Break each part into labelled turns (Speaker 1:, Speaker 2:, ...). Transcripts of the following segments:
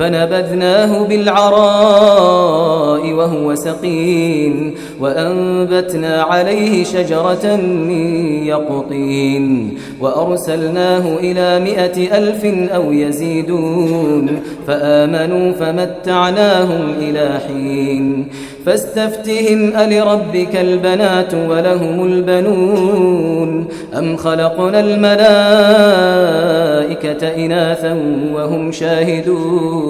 Speaker 1: فنبذناه بالعراء وهو سقيم وأنبتنا عليه شجرة من يقطين وأرسلناه إلى مئة ألف أو يزيدون فآمنوا فمتعناهم إلى حين فاستفتهم ألربك البنات ولهم البنون أم خلقنا الملائكة إناثا وهم شاهدون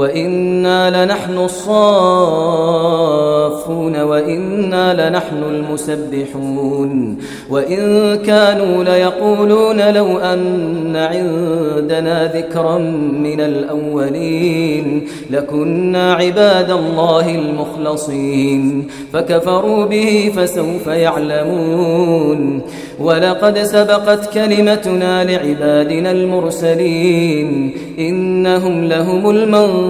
Speaker 1: وإنا لنحن الصافون وإنا لنحن المسبحون وإن كانوا ليقولون لو أن عندنا ذكرا من الأولين لكنا عباد الله المخلصين فكفروا به فسوف يعلمون ولقد سبقت كلمتنا لعبادنا المرسلين إنهم لهم المنصرون